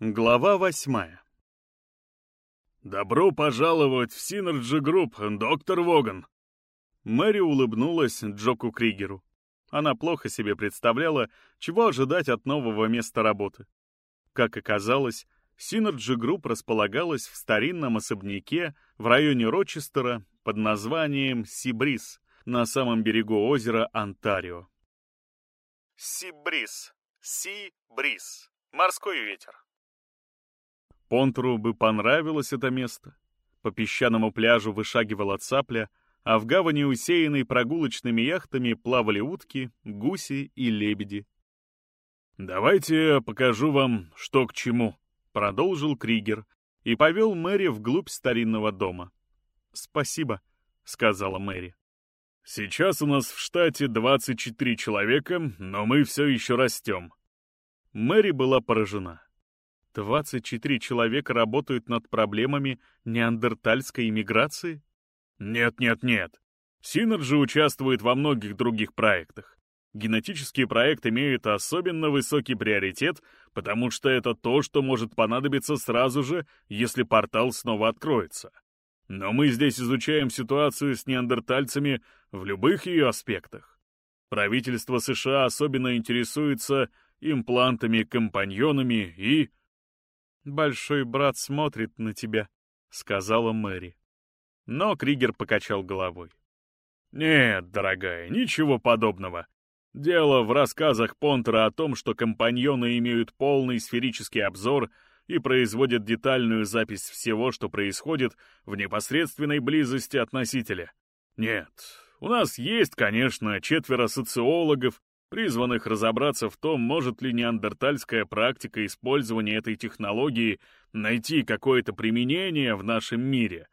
Глава восьмая. «Добро пожаловать в Синерджи Групп, доктор Воган!» Мэри улыбнулась Джоку Кригеру. Она плохо себе представляла, чего ожидать от нового места работы. Как оказалось, Синерджи Групп располагалась в старинном особняке в районе Рочестера под названием Сибрис на самом берегу озера Онтарио. Сибрис. Си-бриз. Морской ветер. Понтру бы понравилось это место. По песчаному пляжу вышагивала цапля, а в гавани, усеянной прогулочными яхтами, плавали утки, гуси и лебеди. «Давайте покажу вам, что к чему», — продолжил Кригер и повел Мэри вглубь старинного дома. «Спасибо», — сказала Мэри. «Сейчас у нас в штате 24 человека, но мы все еще растем». Мэри была поражена. 24 человека работают над проблемами неандертальской иммиграции? Нет-нет-нет. Синерджи участвует во многих других проектах. Генетический проект имеет особенно высокий приоритет, потому что это то, что может понадобиться сразу же, если портал снова откроется. Но мы здесь изучаем ситуацию с неандертальцами в любых ее аспектах. Правительство США особенно интересуется имплантами-компаньонами и... «Большой брат смотрит на тебя», — сказала Мэри. Но Кригер покачал головой. «Нет, дорогая, ничего подобного. Дело в рассказах Понтера о том, что компаньоны имеют полный сферический обзор и производят детальную запись всего, что происходит в непосредственной близости от носителя. Нет, у нас есть, конечно, четверо социологов, призванных разобраться в том, может ли неандертальская практика использования этой технологии найти какое-то применение в нашем мире.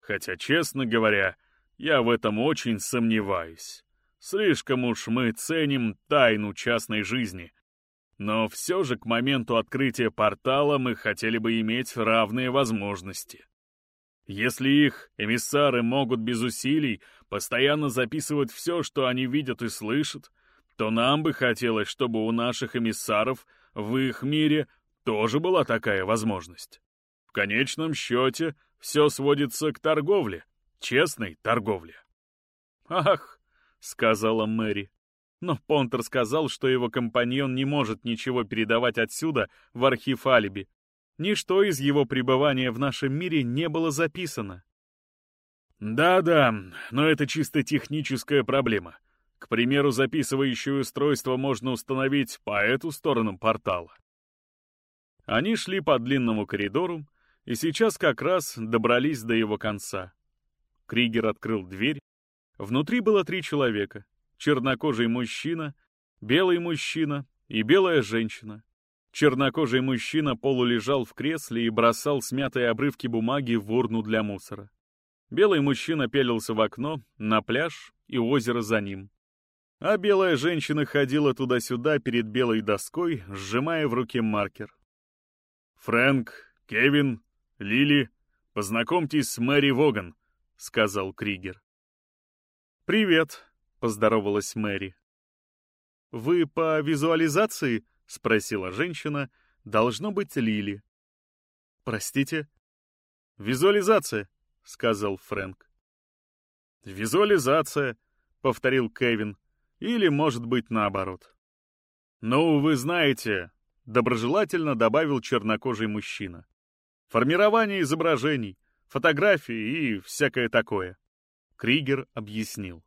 Хотя, честно говоря, я в этом очень сомневаюсь. Слишком уж мы ценим тайну частной жизни. Но все же к моменту открытия портала мы хотели бы иметь равные возможности. Если их эмиссары могут без усилий постоянно записывать все, что они видят и слышат, то нам бы хотелось, чтобы у наших эмиссаров в их мире тоже была такая возможность. В конечном счете все сводится к торговле, честной торговле. «Ах!» — сказала Мэри. Но Понтер сказал, что его компаньон не может ничего передавать отсюда в архив алиби. Ничто из его пребывания в нашем мире не было записано. «Да-да, но это чисто техническая проблема», к примеру, записывающее устройство можно установить по эту сторону портала. Они шли по длинному коридору, и сейчас как раз добрались до его конца. Кригер открыл дверь. Внутри было три человека. Чернокожий мужчина, белый мужчина и белая женщина. Чернокожий мужчина полулежал в кресле и бросал смятые обрывки бумаги в урну для мусора. Белый мужчина пялился в окно, на пляж и озеро за ним а белая женщина ходила туда-сюда перед белой доской, сжимая в руке маркер. «Фрэнк, Кевин, Лили, познакомьтесь с Мэри Воган», — сказал Кригер. «Привет», — поздоровалась Мэри. «Вы по визуализации?» — спросила женщина. «Должно быть Лили». «Простите?» «Визуализация», — сказал Фрэнк. «Визуализация», — повторил Кевин. Или, может быть, наоборот. «Ну, вы знаете», — доброжелательно добавил чернокожий мужчина. «Формирование изображений, фотографии и всякое такое». Кригер объяснил.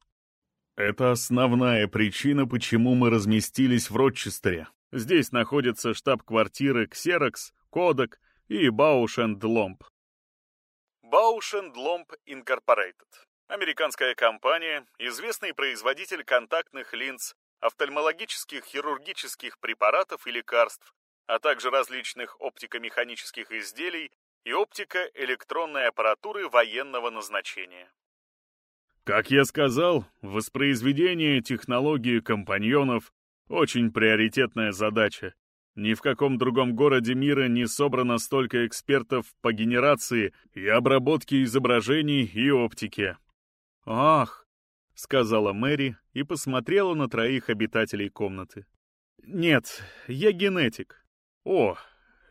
«Это основная причина, почему мы разместились в Рочестере. Здесь находятся штаб-квартиры Xerox, Kodak и Bausch Lomb. Bausch Lomb Incorporated Американская компания, известный производитель контактных линз, офтальмологических хирургических препаратов и лекарств, а также различных оптико-механических изделий и оптико-электронной аппаратуры военного назначения. Как я сказал, воспроизведение технологии компаньонов — очень приоритетная задача. Ни в каком другом городе мира не собрано столько экспертов по генерации и обработке изображений и оптике. «Ах!» — сказала Мэри и посмотрела на троих обитателей комнаты. «Нет, я генетик». «О,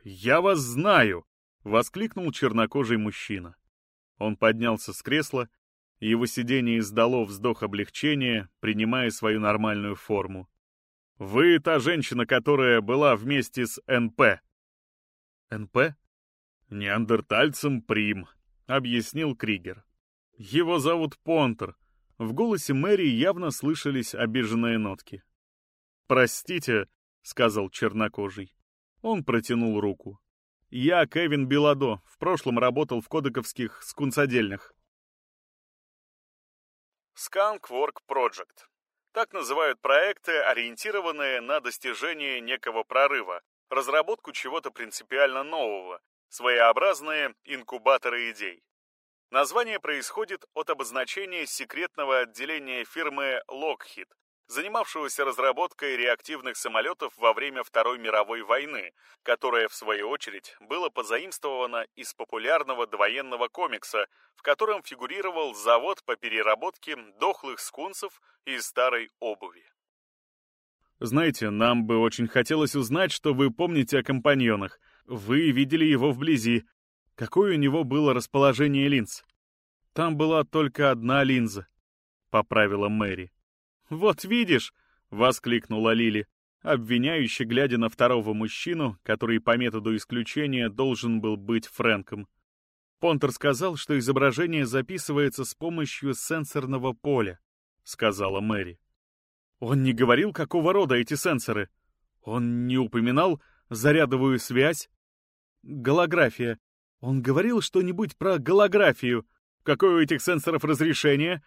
я вас знаю!» — воскликнул чернокожий мужчина. Он поднялся с кресла, и его сиденье издало вздох облегчения, принимая свою нормальную форму. «Вы та женщина, которая была вместе с НП». «НП?» «Неандертальцем Прим», — объяснил Кригер. «Его зовут Понтер». В голосе Мэри явно слышались обиженные нотки. «Простите», — сказал чернокожий. Он протянул руку. «Я Кевин Беладо, в прошлом работал в кодековских скунцодельнях». Skunk Work Project. Так называют проекты, ориентированные на достижение некого прорыва, разработку чего-то принципиально нового, своеобразные инкубаторы идей. Название происходит от обозначения секретного отделения фирмы Lockheed, занимавшегося разработкой реактивных самолетов во время Второй мировой войны, которое, в свою очередь, было позаимствовано из популярного довоенного комикса, в котором фигурировал завод по переработке дохлых скунсов из старой обуви. Знаете, нам бы очень хотелось узнать, что вы помните о компаньонах. Вы видели его вблизи. Какое у него было расположение линз? Там была только одна линза, — поправила Мэри. «Вот видишь!» — воскликнула Лили, обвиняюще глядя на второго мужчину, который по методу исключения должен был быть Фрэнком. Понтер сказал, что изображение записывается с помощью сенсорного поля, — сказала Мэри. Он не говорил, какого рода эти сенсоры. Он не упоминал зарядовую связь. Голография. Он говорил что-нибудь про голографию. Какое у этих сенсоров разрешение?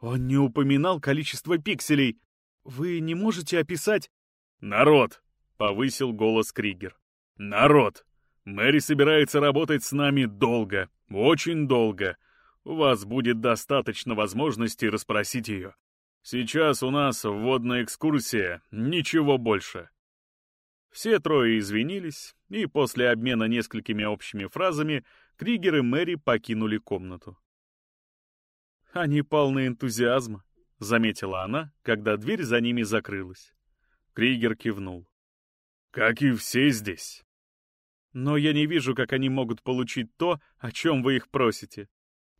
Он не упоминал количество пикселей. Вы не можете описать... «Народ!» — повысил голос Кригер. «Народ! Мэри собирается работать с нами долго, очень долго. У вас будет достаточно возможностей расспросить ее. Сейчас у нас вводная экскурсия, ничего больше». Все трое извинились, и после обмена несколькими общими фразами Кригер и Мэри покинули комнату. «Они полны энтузиазма», — заметила она, когда дверь за ними закрылась. Кригер кивнул. «Как и все здесь». «Но я не вижу, как они могут получить то, о чем вы их просите.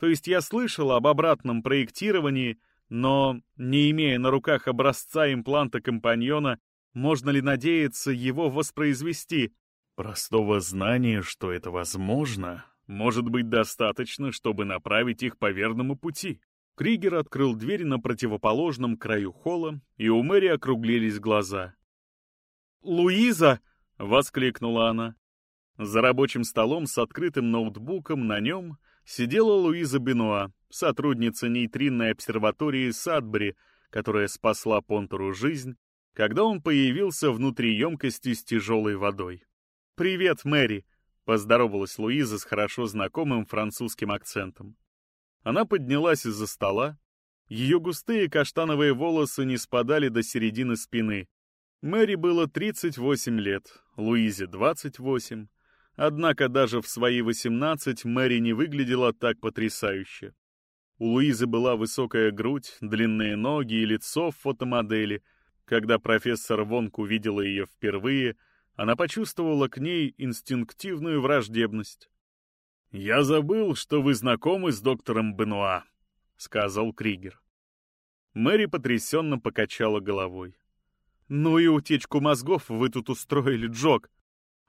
То есть я слышал об обратном проектировании, но, не имея на руках образца импланта компаньона, можно ли надеяться его воспроизвести? Простого знания, что это возможно, может быть достаточно, чтобы направить их по верному пути. Кригер открыл дверь на противоположном краю холла, и у Мэри округлились глаза. «Луиза!» — воскликнула она. За рабочим столом с открытым ноутбуком на нем сидела Луиза Бенуа, сотрудница нейтринной обсерватории Садбери, которая спасла Понтеру жизнь, когда он появился внутри емкости с тяжелой водой. «Привет, Мэри!» — поздоровалась Луиза с хорошо знакомым французским акцентом. Она поднялась из-за стола. Ее густые каштановые волосы не спадали до середины спины. Мэри было 38 лет, Луизе 28. Однако даже в свои 18 Мэри не выглядела так потрясающе. У Луизы была высокая грудь, длинные ноги и лицо в фотомодели. Когда профессор Вонк увидела ее впервые, она почувствовала к ней инстинктивную враждебность. «Я забыл, что вы знакомы с доктором Бенуа», — сказал Кригер. Мэри потрясенно покачала головой. «Ну и утечку мозгов вы тут устроили, Джок!»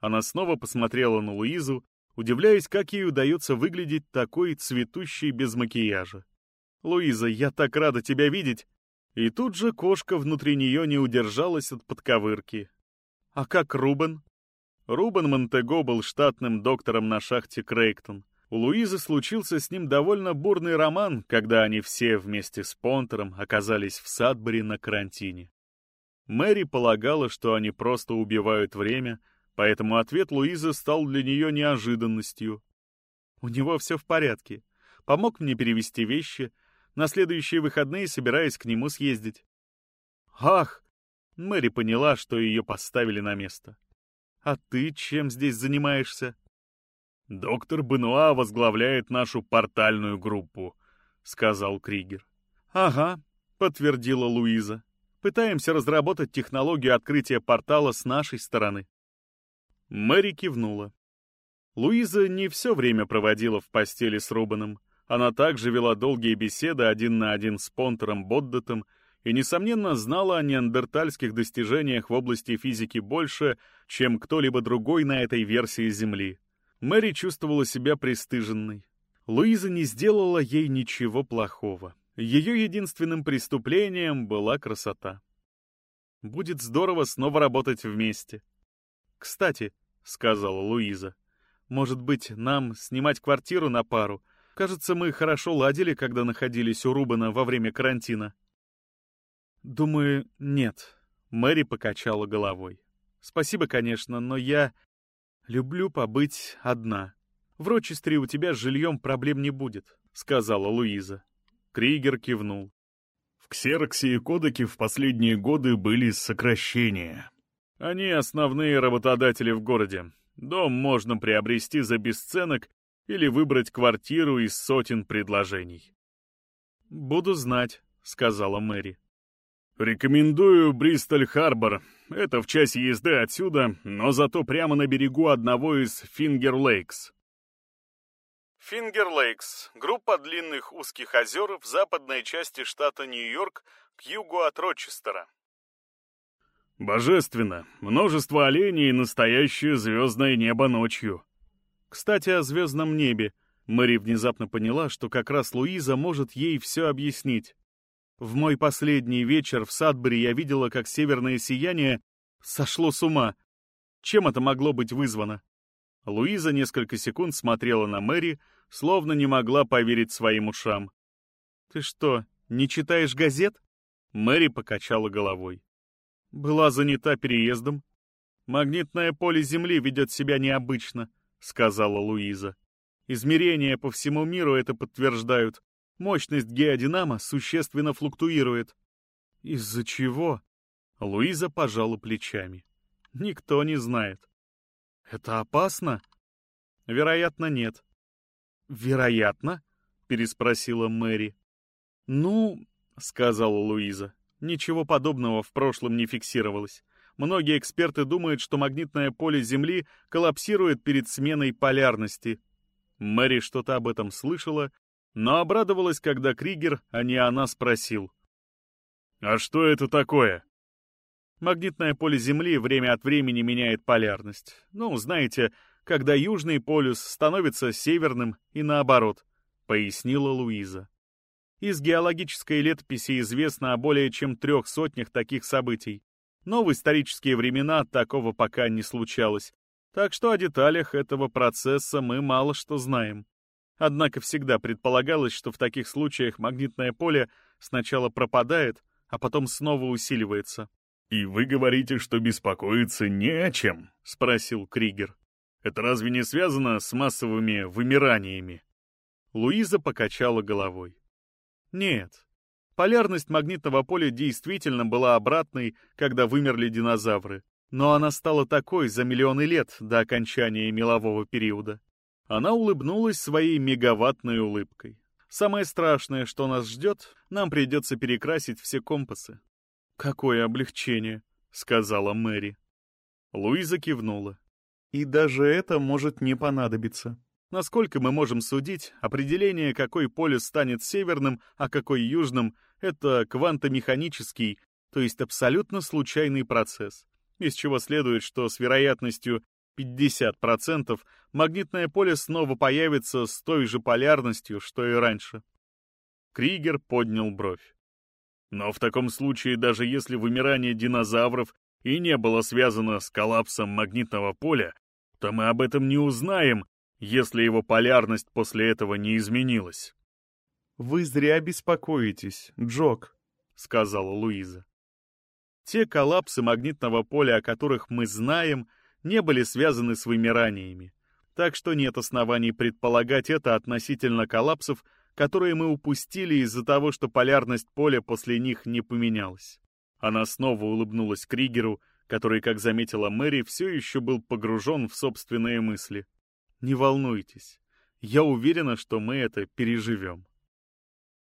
Она снова посмотрела на Луизу, удивляясь, как ей удается выглядеть такой цветущей без макияжа. «Луиза, я так рада тебя видеть!» И тут же кошка внутри нее не удержалась от подковырки. «А как Рубен?» Рубен Монтего был штатным доктором на шахте Крейктон. У Луизы случился с ним довольно бурный роман, когда они все вместе с Понтером оказались в Садбери на карантине. Мэри полагала, что они просто убивают время, поэтому ответ Луизы стал для нее неожиданностью. «У него все в порядке. Помог мне перевести вещи. На следующие выходные собираюсь к нему съездить». «Ах!» Мэри поняла, что ее поставили на место. А ты чем здесь занимаешься? Доктор Бенуа возглавляет нашу портальную группу, сказал Кригер. Ага, подтвердила Луиза. Пытаемся разработать технологию открытия портала с нашей стороны. Мэри кивнула. Луиза не все время проводила в постели с Рубаном. Она также вела долгие беседы один на один с Понтером Боддетом и, несомненно, знала о неандертальских достижениях в области физики больше, чем кто-либо другой на этой версии Земли. Мэри чувствовала себя пристыженной. Луиза не сделала ей ничего плохого. Ее единственным преступлением была красота. Будет здорово снова работать вместе. «Кстати», — сказала Луиза, — «может быть, нам снимать квартиру на пару? Кажется, мы хорошо ладили, когда находились у Рубана во время карантина». «Думаю, нет», — Мэри покачала головой. «Спасибо, конечно, но я люблю побыть одна. В Рочестере у тебя с жильем проблем не будет», — сказала Луиза. Кригер кивнул. В Ксероксе и Кодеке в последние годы были сокращения. Они основные работодатели в городе. Дом можно приобрести за бесценок или выбрать квартиру из сотен предложений. «Буду знать», — сказала Мэри. Рекомендую Бристоль-Харбор. Это в часе езды отсюда, но зато прямо на берегу одного из Фингер-Лейкс. Фингер-Лейкс — группа длинных узких озер в западной части штата Нью-Йорк к югу от Рочестера. Божественно. Множество оленей и настоящее звездное небо ночью. Кстати, о звездном небе. Мэри внезапно поняла, что как раз Луиза может ей все объяснить. В мой последний вечер в Садбери я видела, как северное сияние сошло с ума. Чем это могло быть вызвано? Луиза несколько секунд смотрела на Мэри, словно не могла поверить своим ушам. «Ты что, не читаешь газет?» Мэри покачала головой. «Была занята переездом. Магнитное поле Земли ведет себя необычно», — сказала Луиза. «Измерения по всему миру это подтверждают. Мощность геодинамо существенно флуктуирует. Из-за чего? Луиза пожала плечами. Никто не знает. Это опасно? Вероятно, нет. Вероятно? Переспросила Мэри. Ну, сказала Луиза, ничего подобного в прошлом не фиксировалось. Многие эксперты думают, что магнитное поле Земли коллапсирует перед сменой полярности. Мэри что-то об этом слышала но обрадовалась, когда Кригер, а не она, спросил. «А что это такое?» Магнитное поле Земли время от времени меняет полярность. Ну, знаете, когда Южный полюс становится северным и наоборот, пояснила Луиза. Из геологической летописи известно о более чем трех сотнях таких событий. Но в исторические времена такого пока не случалось, так что о деталях этого процесса мы мало что знаем. Однако всегда предполагалось, что в таких случаях магнитное поле сначала пропадает, а потом снова усиливается. «И вы говорите, что беспокоиться не о чем?» — спросил Кригер. «Это разве не связано с массовыми вымираниями?» Луиза покачала головой. «Нет. Полярность магнитного поля действительно была обратной, когда вымерли динозавры. Но она стала такой за миллионы лет до окончания мелового периода. Она улыбнулась своей мегаваттной улыбкой. Самое страшное, что нас ждет, нам придется перекрасить все компасы. «Какое облегчение», — сказала Мэри. Луиза кивнула. «И даже это может не понадобиться. Насколько мы можем судить, определение, какой полюс станет северным, а какой южным, это квантомеханический, то есть абсолютно случайный процесс, из чего следует, что с вероятностью 50% магнитное поле снова появится с той же полярностью, что и раньше. Кригер поднял бровь. Но в таком случае, даже если вымирание динозавров и не было связано с коллапсом магнитного поля, то мы об этом не узнаем, если его полярность после этого не изменилась. «Вы зря беспокоитесь, Джок», — сказала Луиза. «Те коллапсы магнитного поля, о которых мы знаем, не были связаны с вымираниями, так что нет оснований предполагать это относительно коллапсов, которые мы упустили из-за того, что полярность поля после них не поменялась. Она снова улыбнулась Кригеру, который, как заметила Мэри, все еще был погружен в собственные мысли. «Не волнуйтесь, я уверена, что мы это переживем».